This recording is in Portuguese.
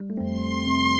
Música